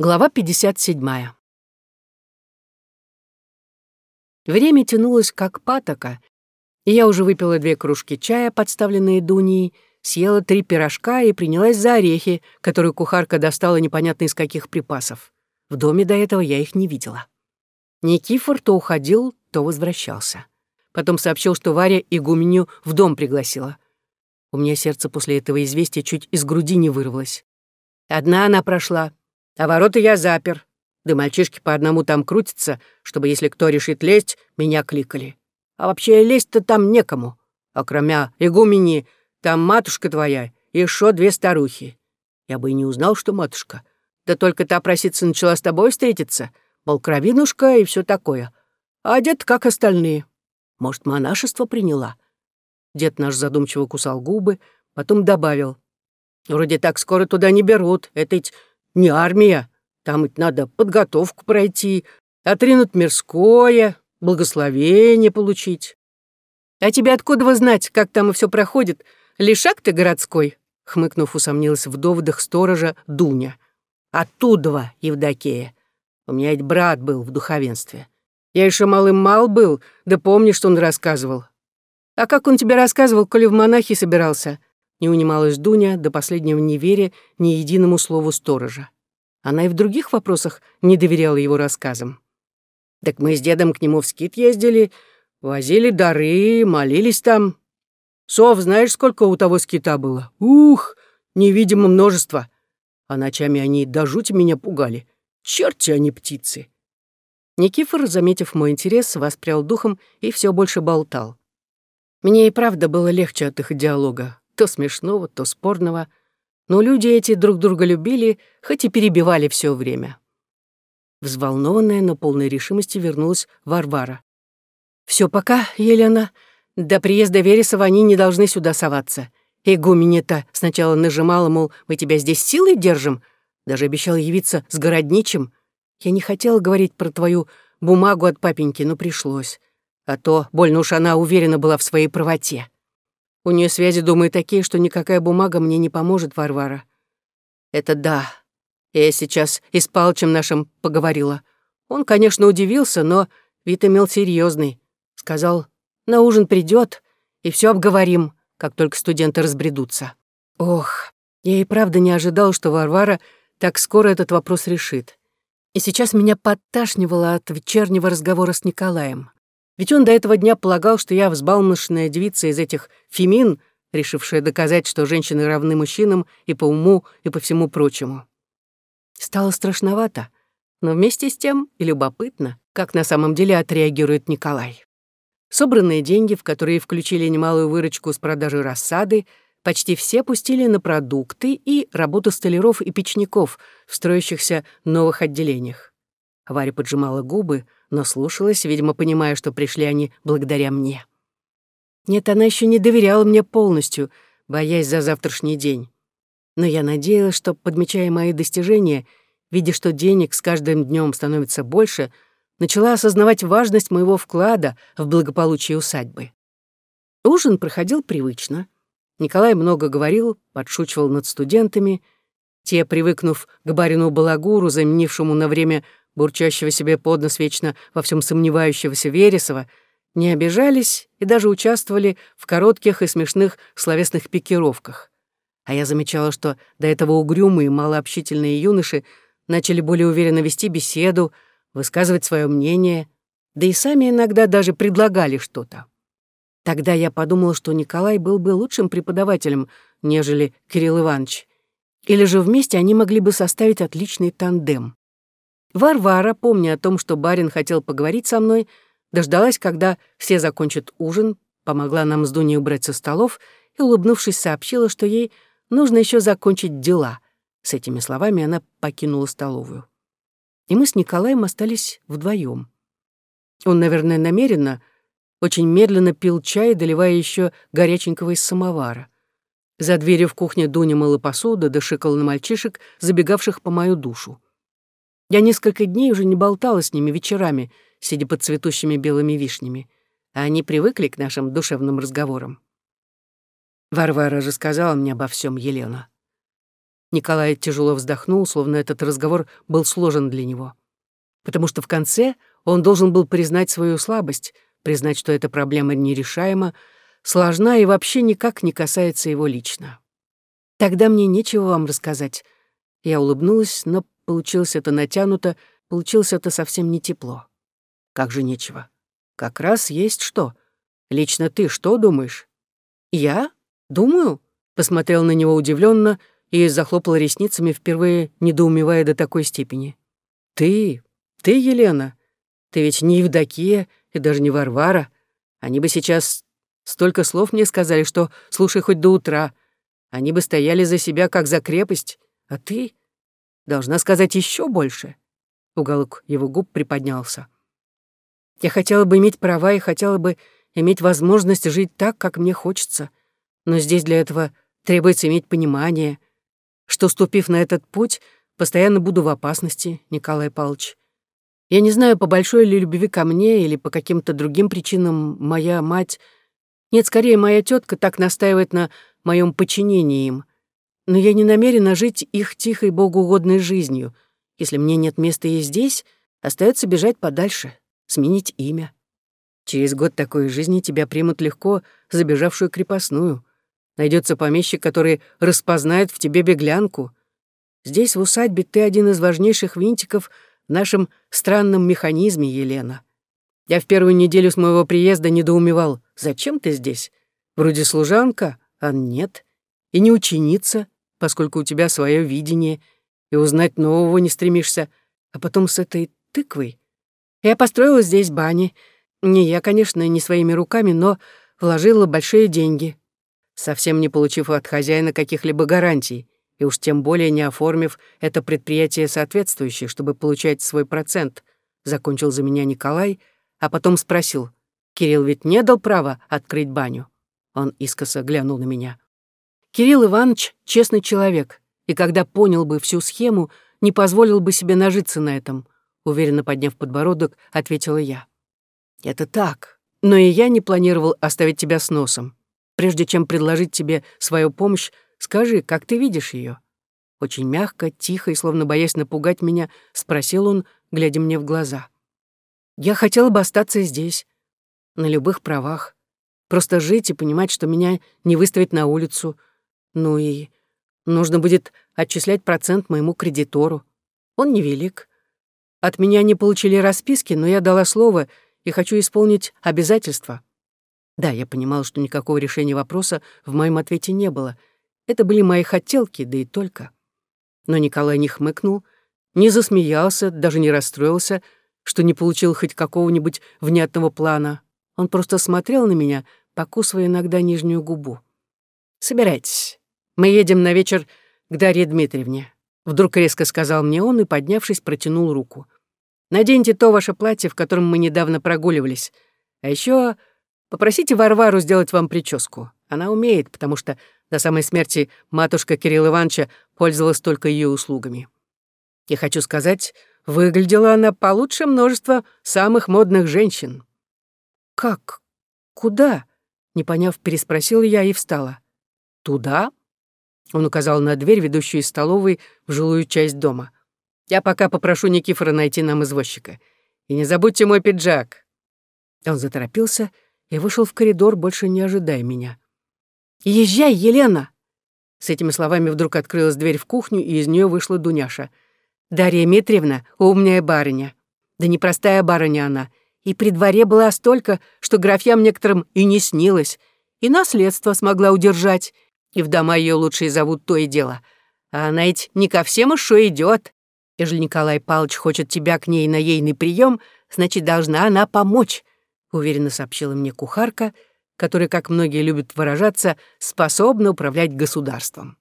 Глава 57. Время тянулось как патока, и я уже выпила две кружки чая, подставленные Дуней, съела три пирожка и принялась за орехи, которые кухарка достала непонятно из каких припасов. В доме до этого я их не видела. Никифор то уходил, то возвращался. Потом сообщил, что Варя игуменю в дом пригласила. У меня сердце после этого известия чуть из груди не вырвалось. Одна она прошла, а ворота я запер. Да мальчишки по одному там крутятся, чтобы, если кто решит лезть, меня кликали. А вообще лезть-то там некому. А кроме игумени, там матушка твоя и еще две старухи. Я бы и не узнал, что матушка. Да только та проситься начала с тобой встретиться. Мол, кровинушка и все такое. А дед как остальные. Может, монашество приняла? Дед наш задумчиво кусал губы, потом добавил. Вроде так скоро туда не берут. Это ведь не армия. Там ведь надо подготовку пройти, отринуть мирское, благословение получить. А тебе откуда вы знать, как там и все проходит? Лишак ты городской?» Хмыкнув, усомнилась в доводах сторожа Дуня. «Оттуда, Евдокея. У меня ведь брат был в духовенстве. Я еще малым мал был, да помнишь, что он рассказывал. А как он тебе рассказывал, коли в монахи собирался? Не унималась Дуня до последнего не веря ни единому слову сторожа. Она и в других вопросах не доверяла его рассказам. «Так мы с дедом к нему в скит ездили, возили дары, молились там. Сов, знаешь, сколько у того скита было? Ух, невидимо множество. А ночами они до жути меня пугали. Черти они птицы!» Никифор, заметив мой интерес, воспрял духом и все больше болтал. Мне и правда было легче от их диалога то смешного, то спорного, но люди эти друг друга любили, хоть и перебивали все время. Взволнованная, но полной решимости вернулась Варвара. Все пока, Елена. До приезда Вересова они не должны сюда соваться. Игуменя-то сначала нажимала, мол, мы тебя здесь силой держим, даже обещал явиться с городничим. Я не хотела говорить про твою бумагу от папеньки, но пришлось. А то больно уж она уверена была в своей правоте. У нее связи, думаю, такие, что никакая бумага мне не поможет, Варвара. Это да. Я сейчас и с Палчем нашим поговорила. Он, конечно, удивился, но вид имел серьезный. Сказал, на ужин придет и все обговорим, как только студенты разбредутся. Ох, я и правда не ожидал, что Варвара так скоро этот вопрос решит. И сейчас меня подташнивало от вечернего разговора с Николаем. Ведь он до этого дня полагал, что я взбалмошная девица из этих фемин, решившая доказать, что женщины равны мужчинам и по уму, и по всему прочему. Стало страшновато, но вместе с тем и любопытно, как на самом деле отреагирует Николай. Собранные деньги, в которые включили немалую выручку с продажи рассады, почти все пустили на продукты и работу столяров и печников в строящихся новых отделениях. Варя поджимала губы, но слушалась, видимо, понимая, что пришли они благодаря мне. Нет, она еще не доверяла мне полностью, боясь за завтрашний день. Но я надеялась, что, подмечая мои достижения, видя, что денег с каждым днем становится больше, начала осознавать важность моего вклада в благополучие усадьбы. Ужин проходил привычно. Николай много говорил, подшучивал над студентами. Те, привыкнув к барину Балагуру, заменившему на время бурчащего себе под нос вечно во всем сомневающегося Вересова, не обижались и даже участвовали в коротких и смешных словесных пикировках. А я замечала, что до этого угрюмые, малообщительные юноши начали более уверенно вести беседу, высказывать свое мнение, да и сами иногда даже предлагали что-то. Тогда я подумала, что Николай был бы лучшим преподавателем, нежели Кирилл Иванович. Или же вместе они могли бы составить отличный тандем. Варвара, помня о том, что барин хотел поговорить со мной, дождалась, когда все закончат ужин, помогла нам с Дуней убрать со столов и, улыбнувшись, сообщила, что ей нужно еще закончить дела. С этими словами она покинула столовую. И мы с Николаем остались вдвоем. Он, наверное, намеренно, очень медленно пил чай, доливая еще горяченького из самовара. За дверью в кухне Дуня мыла посуду, дошикала на мальчишек, забегавших по мою душу. Я несколько дней уже не болтала с ними вечерами, сидя под цветущими белыми вишнями, а они привыкли к нашим душевным разговорам. Варвара же сказала мне обо всем Елена. Николай тяжело вздохнул, словно этот разговор был сложен для него. Потому что в конце он должен был признать свою слабость, признать, что эта проблема нерешаема, сложна и вообще никак не касается его лично. «Тогда мне нечего вам рассказать». Я улыбнулась, но получилось это натянуто, получилось это совсем не тепло. «Как же нечего? Как раз есть что. Лично ты что думаешь?» «Я? Думаю?» Посмотрел на него удивленно и захлопал ресницами, впервые недоумевая до такой степени. «Ты? Ты, Елена? Ты ведь не Евдокия и даже не Варвара. Они бы сейчас столько слов мне сказали, что слушай хоть до утра. Они бы стояли за себя, как за крепость. А ты должна сказать еще больше». Уголок его губ приподнялся. «Я хотела бы иметь права и хотела бы иметь возможность жить так, как мне хочется. Но здесь для этого требуется иметь понимание, что, ступив на этот путь, постоянно буду в опасности, Николай Павлович. Я не знаю, по большой ли любви ко мне или по каким-то другим причинам моя мать... Нет, скорее, моя тетка так настаивает на моем подчинении им. Но я не намерена жить их тихой, богоугодной жизнью. Если мне нет места и здесь, остается бежать подальше, сменить имя. Через год такой жизни тебя примут легко, забежавшую крепостную. Найдется помещик, который распознает в тебе беглянку. Здесь, в усадьбе, ты один из важнейших винтиков в нашем странном механизме, Елена. Я в первую неделю с моего приезда недоумевал, зачем ты здесь? Вроде служанка, а нет. И не ученица, поскольку у тебя свое видение, и узнать нового не стремишься. А потом с этой тыквой. Я построила здесь бани. Не я, конечно, не своими руками, но вложила большие деньги совсем не получив от хозяина каких-либо гарантий, и уж тем более не оформив это предприятие соответствующее, чтобы получать свой процент, закончил за меня Николай, а потом спросил, «Кирилл ведь не дал права открыть баню?» Он искоса глянул на меня. «Кирилл Иванович — честный человек, и когда понял бы всю схему, не позволил бы себе нажиться на этом», уверенно подняв подбородок, ответила я. «Это так, но и я не планировал оставить тебя с носом. Прежде чем предложить тебе свою помощь, скажи, как ты видишь ее. Очень мягко, тихо и словно боясь напугать меня, спросил он, глядя мне в глаза. Я хотела бы остаться здесь, на любых правах. Просто жить и понимать, что меня не выставят на улицу. Ну и нужно будет отчислять процент моему кредитору. Он невелик. От меня не получили расписки, но я дала слово и хочу исполнить обязательства. Да, я понимал, что никакого решения вопроса в моем ответе не было. Это были мои хотелки, да и только. Но Николай не хмыкнул, не засмеялся, даже не расстроился, что не получил хоть какого-нибудь внятного плана. Он просто смотрел на меня, покусывая иногда нижнюю губу. «Собирайтесь. Мы едем на вечер к Дарье Дмитриевне», — вдруг резко сказал мне он и, поднявшись, протянул руку. «Наденьте то ваше платье, в котором мы недавно прогуливались. А еще Попросите Варвару сделать вам прическу. Она умеет, потому что до самой смерти матушка Кирилла Ивановича пользовалась только ее услугами. Я хочу сказать, выглядела она получше множества самых модных женщин. «Как? Куда?» — не поняв, переспросила я и встала. «Туда?» — он указал на дверь, ведущую из столовой в жилую часть дома. «Я пока попрошу Никифора найти нам извозчика. И не забудьте мой пиджак». Он заторопился — и вышел в коридор, больше не ожидая меня. «Езжай, Елена!» С этими словами вдруг открылась дверь в кухню, и из нее вышла Дуняша. «Дарья Дмитриевна — умная барыня. Да непростая барыня она. И при дворе была столько, что графьям некоторым и не снилось. И наследство смогла удержать. И в дома ее лучшие зовут то и дело. А она ведь не ко всем еще идет. Ежели Николай Павлович хочет тебя к ней на ейный прием, значит, должна она помочь. — уверенно сообщила мне кухарка, которая, как многие любят выражаться, способна управлять государством.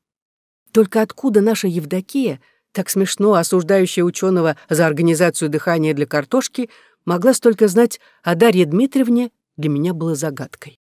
Только откуда наша Евдокия, так смешно осуждающая ученого за организацию дыхания для картошки, могла столько знать о Дарье Дмитриевне, для меня было загадкой.